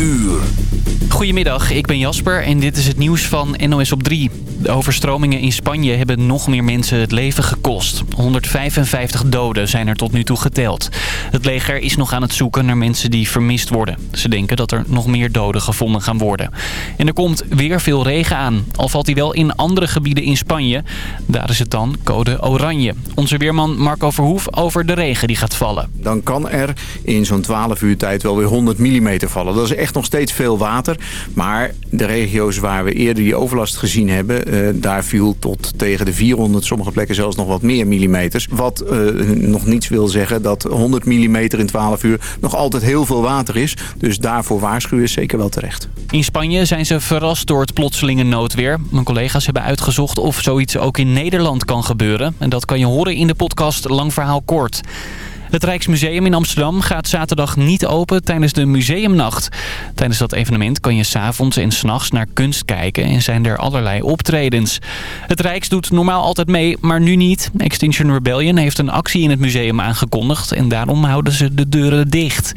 uur. Goedemiddag, ik ben Jasper en dit is het nieuws van NOS op 3. De overstromingen in Spanje hebben nog meer mensen het leven gekost. 155 doden zijn er tot nu toe geteld. Het leger is nog aan het zoeken naar mensen die vermist worden. Ze denken dat er nog meer doden gevonden gaan worden. En er komt weer veel regen aan. Al valt hij wel in andere gebieden in Spanje. Daar is het dan code oranje. Onze weerman Marco Verhoef over de regen die gaat vallen. Dan kan er in zo'n 12 uur tijd wel weer 100 mm vallen. Dat is echt nog steeds veel water. Maar de regio's waar we eerder die overlast gezien hebben... Eh, daar viel tot tegen de 400, sommige plekken zelfs nog wat meer millimeters. Wat eh, nog niets wil zeggen dat 100 mm in 12 uur nog altijd heel veel water is. Dus daarvoor waarschuwen is zeker wel terecht. In Spanje zijn ze verrast door het plotselinge noodweer. Mijn collega's hebben uitgezocht of zoiets ook in Nederland kan gebeuren. En dat kan je horen in de podcast Lang Verhaal Kort. Het Rijksmuseum in Amsterdam gaat zaterdag niet open tijdens de museumnacht. Tijdens dat evenement kan je s'avonds en s'nachts naar kunst kijken en zijn er allerlei optredens. Het Rijks doet normaal altijd mee, maar nu niet. Extinction Rebellion heeft een actie in het museum aangekondigd en daarom houden ze de deuren dicht.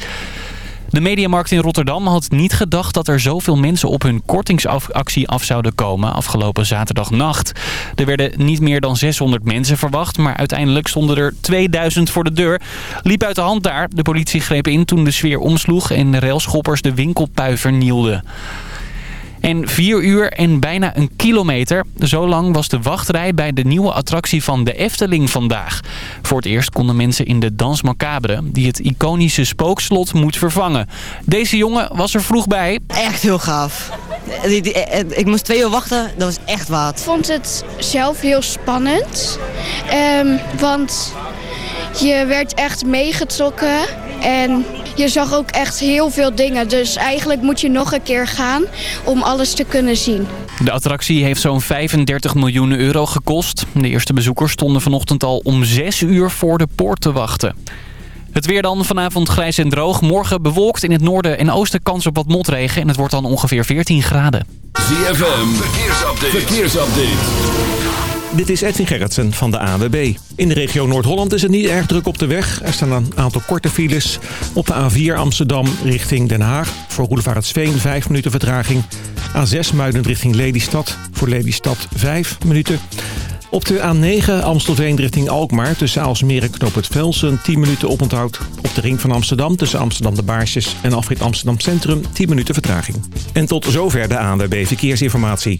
De Mediamarkt in Rotterdam had niet gedacht dat er zoveel mensen op hun kortingsactie af zouden komen afgelopen zaterdagnacht. Er werden niet meer dan 600 mensen verwacht, maar uiteindelijk stonden er 2000 voor de deur. Liep uit de hand daar. De politie greep in toen de sfeer omsloeg en de railschoppers de winkelpui vernielden. En vier uur en bijna een kilometer. Zo lang was de wachtrij bij de nieuwe attractie van de Efteling vandaag. Voor het eerst konden mensen in de Dans Macabre... die het iconische spookslot moet vervangen. Deze jongen was er vroeg bij. Echt heel gaaf. Ik moest twee uur wachten, dat was echt wat. Ik vond het zelf heel spannend. Um, want je werd echt meegetrokken en je zag ook echt heel veel dingen. Dus eigenlijk moet je nog een keer gaan om alles te kunnen zien. De attractie heeft zo'n 35 miljoen euro gekost. De eerste bezoekers stonden vanochtend al om 6 uur voor de poort te wachten. Het weer dan vanavond grijs en droog. Morgen bewolkt in het noorden en oosten kans op wat motregen. En het wordt dan ongeveer 14 graden. ZFM, verkeersupdate. verkeersupdate. Dit is Edwin Gerritsen van de AWB. In de regio Noord-Holland is het niet erg druk op de weg. Er staan een aantal korte files. Op de A4 Amsterdam richting Den Haag. Voor Roelevaretsveen 5 minuten vertraging. A6 Muiden richting Lelystad. Voor Lelystad 5 minuten. Op de A9 Amstelveen richting Alkmaar tussen Aalsmeer en Knoop het Velsen 10 minuten oponthoud. Op de ring van Amsterdam tussen Amsterdam de Baarsjes en Afrit Amsterdam Centrum 10 minuten vertraging. En tot zover de ANWB Verkeersinformatie.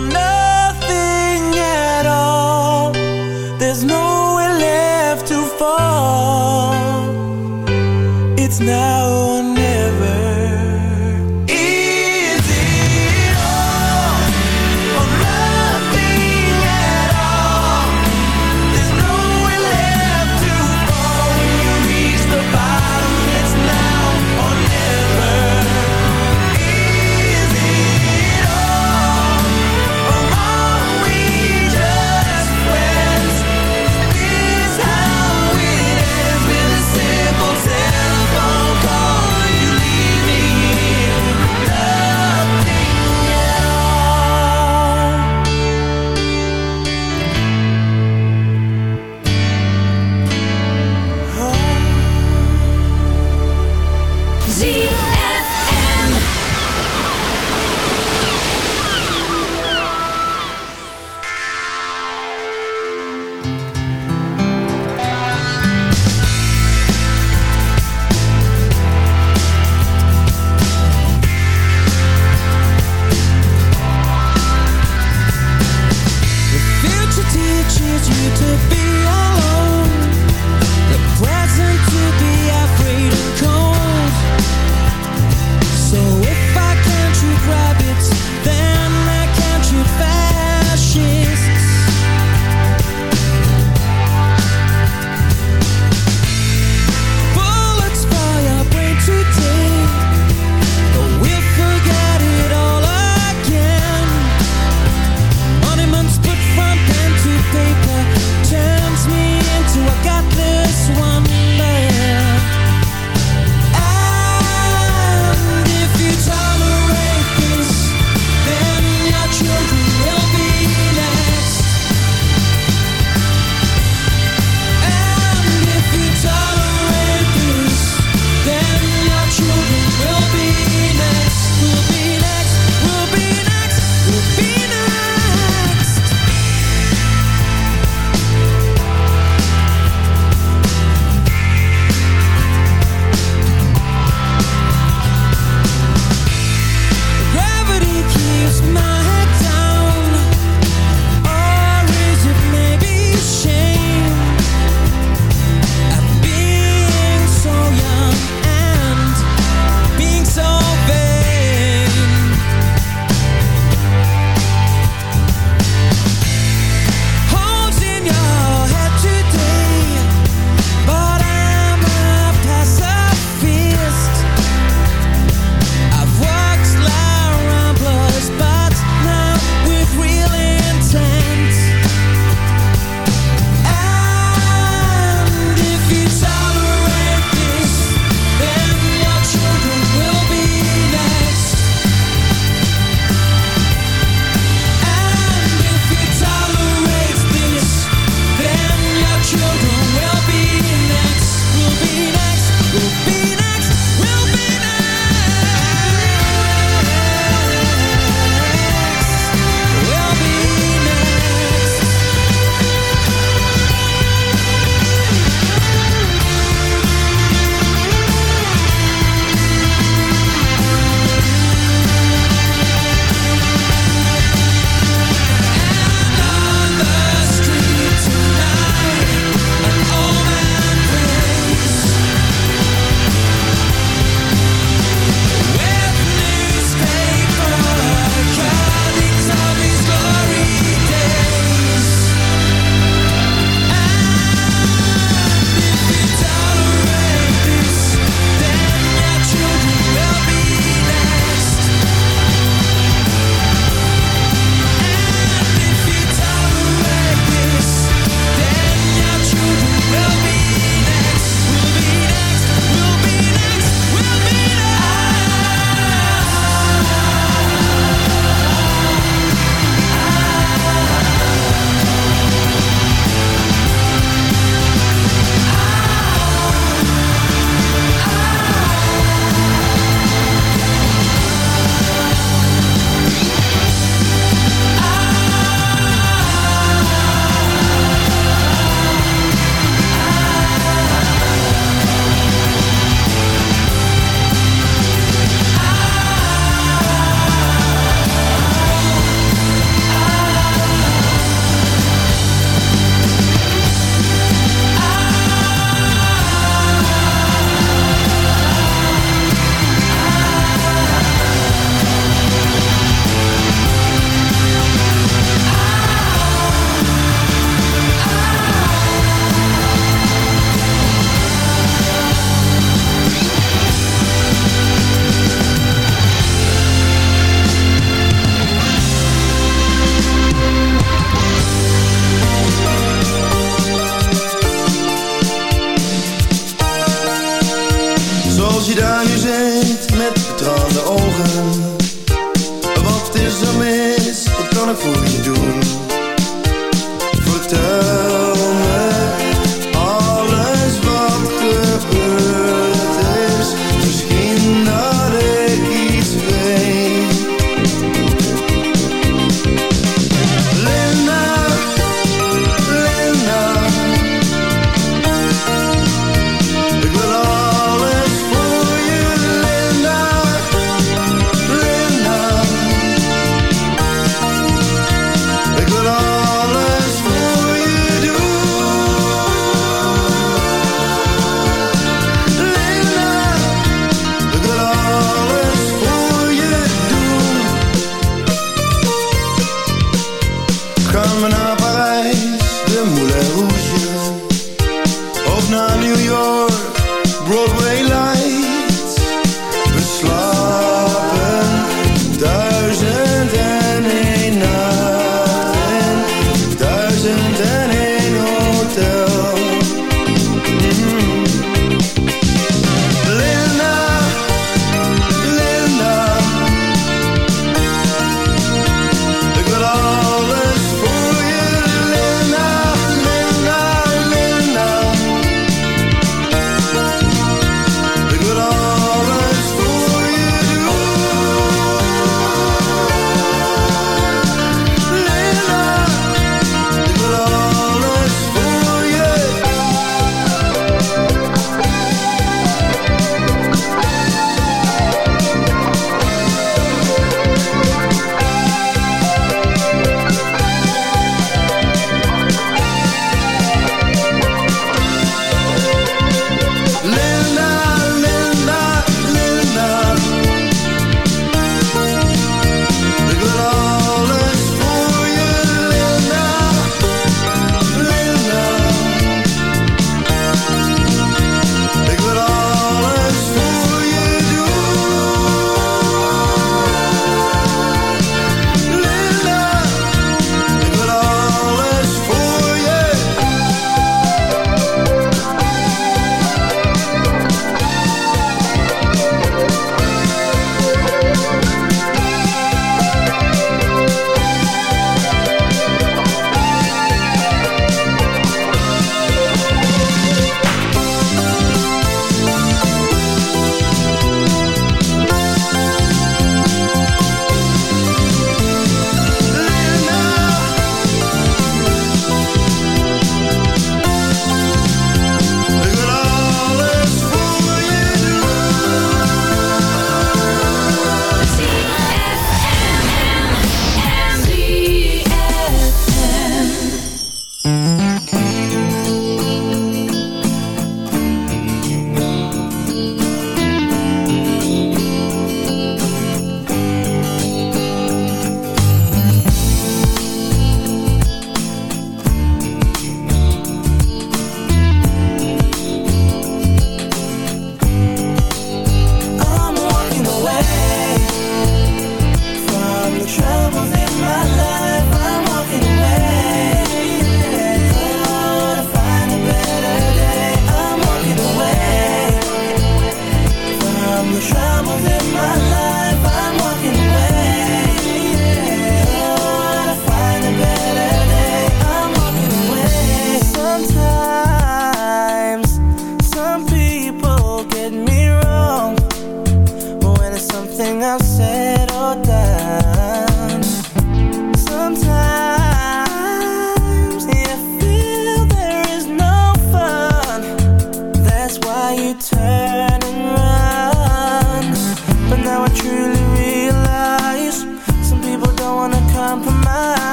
nothing at all. There's nowhere left to fall. It's now. Als je daar nu zit met betraande ogen. Wat is er mis, wat kan ik voor je doen?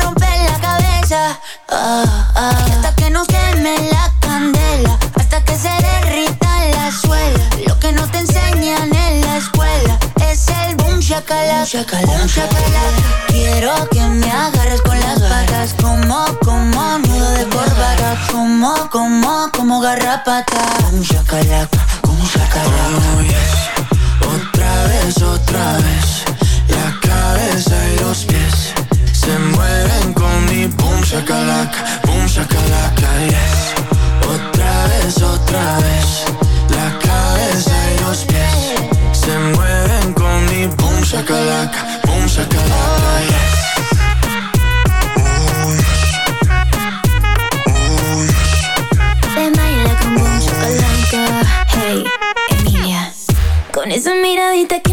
romper la cabeza. Ah, ah. Hasta que no queme la candela, hasta que se derrita la suela. Lo que no te enseñan en la escuela es el boom shakalaka, boom. Quiero que me agarres con las patas, como, como nudo de corbata, como, como, como garrapata. Boom shakalaka, boom shakalaka. Oh, yes. Otra vez, otra vez la cabeza. Otra vez, otra vez. La cabeza y los pies se mueven con mi boom, shakalaka, boom, shakalaka, yes. Con esa miradita que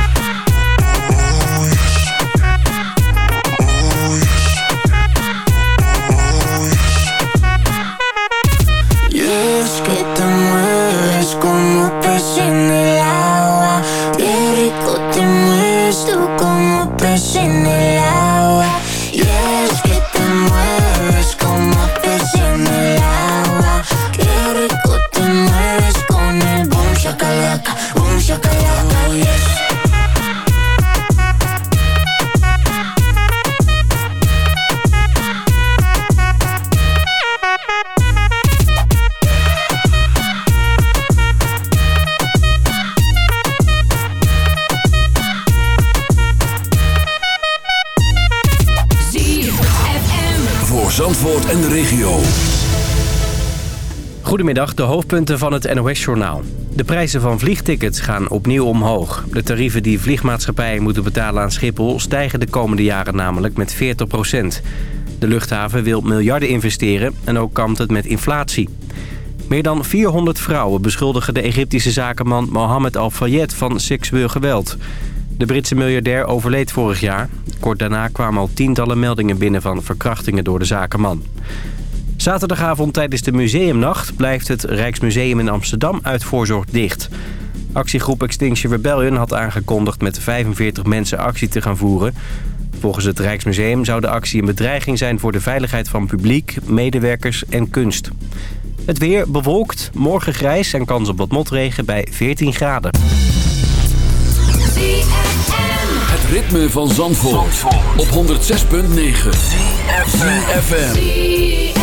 Goedemiddag, de hoofdpunten van het NOS-journaal. De prijzen van vliegtickets gaan opnieuw omhoog. De tarieven die vliegmaatschappijen moeten betalen aan Schiphol... stijgen de komende jaren namelijk met 40 procent. De luchthaven wil miljarden investeren en ook kampt het met inflatie. Meer dan 400 vrouwen beschuldigen de Egyptische zakenman Mohammed Al-Fayed van seksueel geweld. De Britse miljardair overleed vorig jaar. Kort daarna kwamen al tientallen meldingen binnen van verkrachtingen door de zakenman. Zaterdagavond tijdens de museumnacht blijft het Rijksmuseum in Amsterdam uit voorzorg dicht. Actiegroep Extinction Rebellion had aangekondigd met 45 mensen actie te gaan voeren. Volgens het Rijksmuseum zou de actie een bedreiging zijn voor de veiligheid van publiek, medewerkers en kunst. Het weer bewolkt, morgen grijs en kans op wat motregen bij 14 graden. Het ritme van Zandvoort, op 106.9. FM.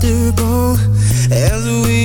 comfortable as we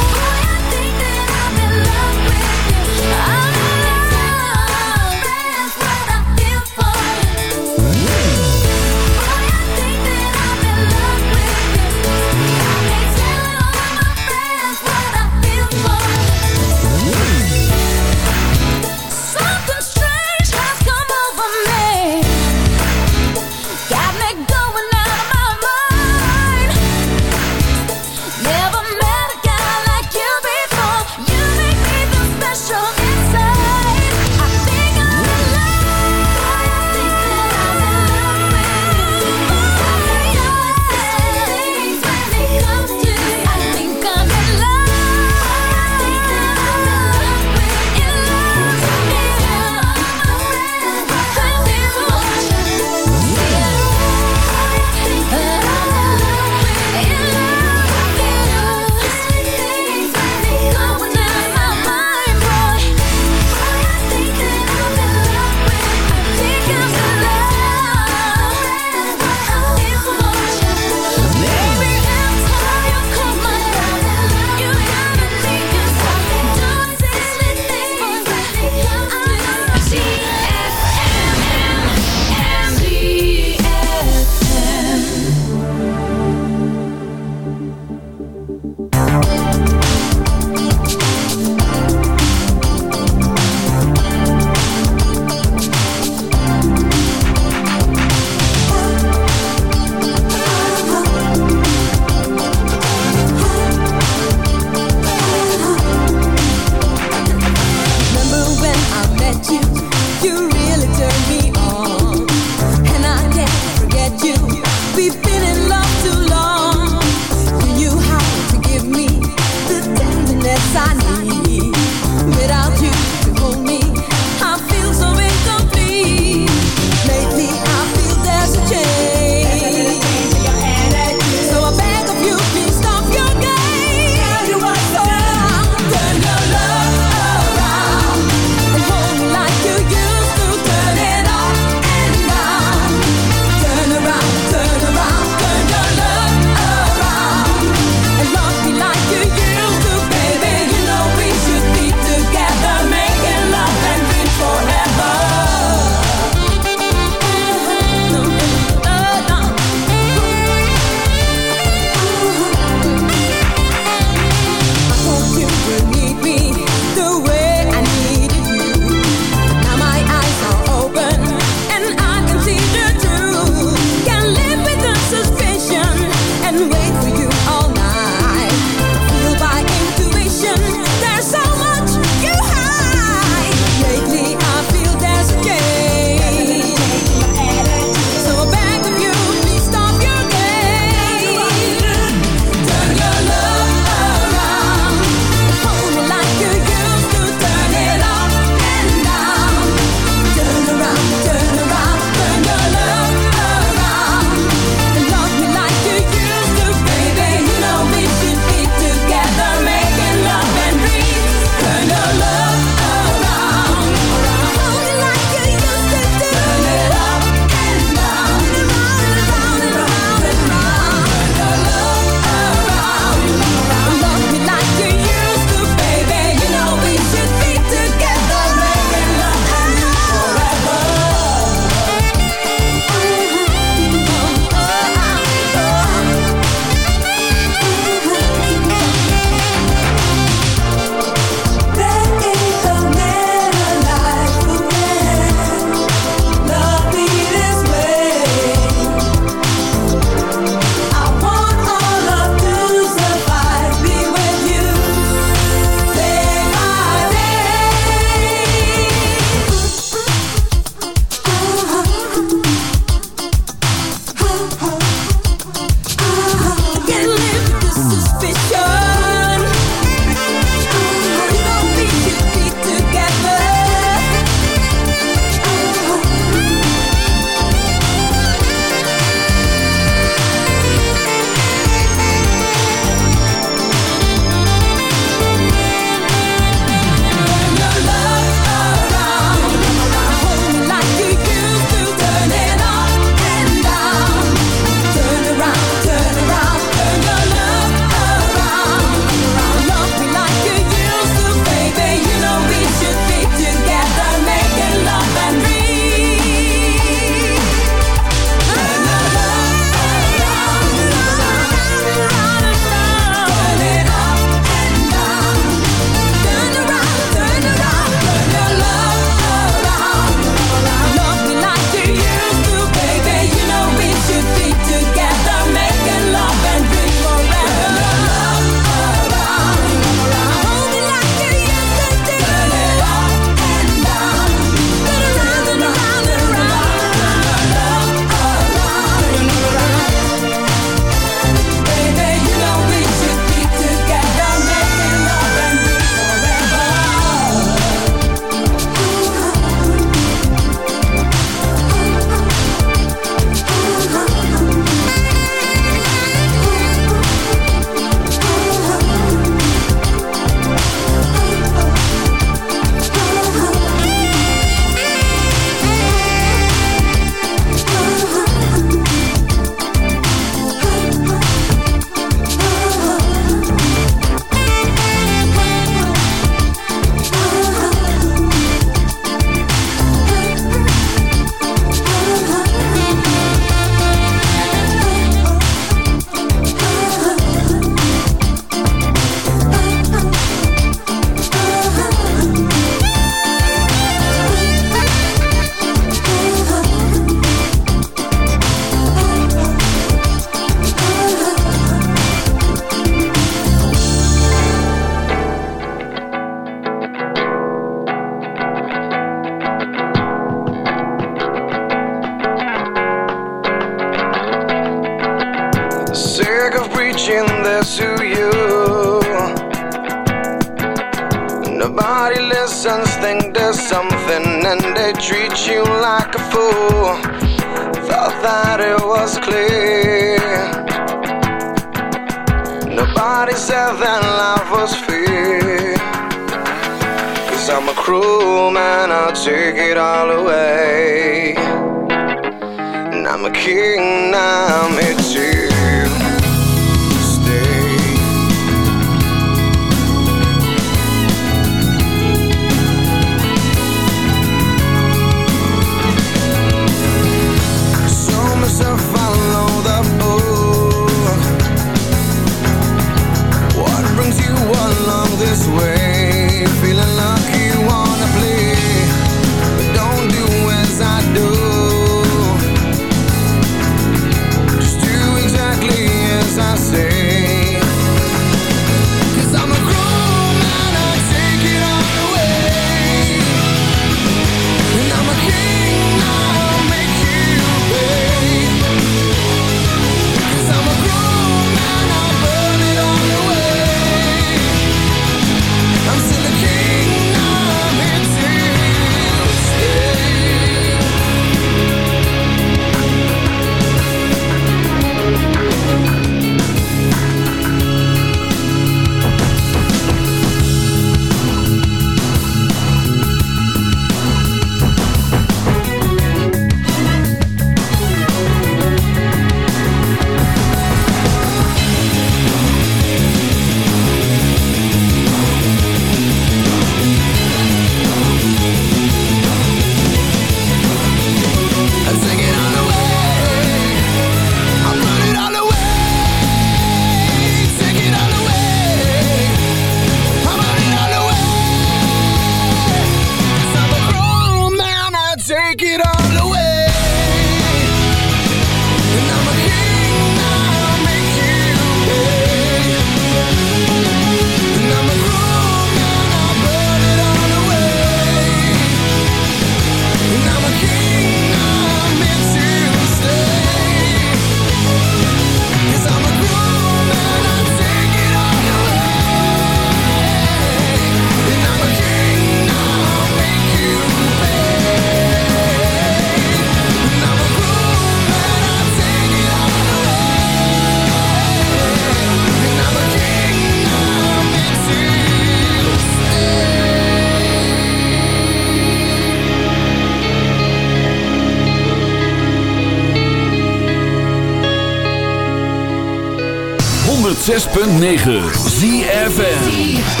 106.9 ZFN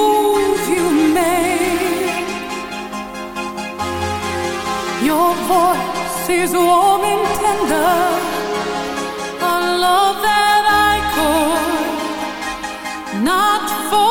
is warm and tender, a love that I could not forsake.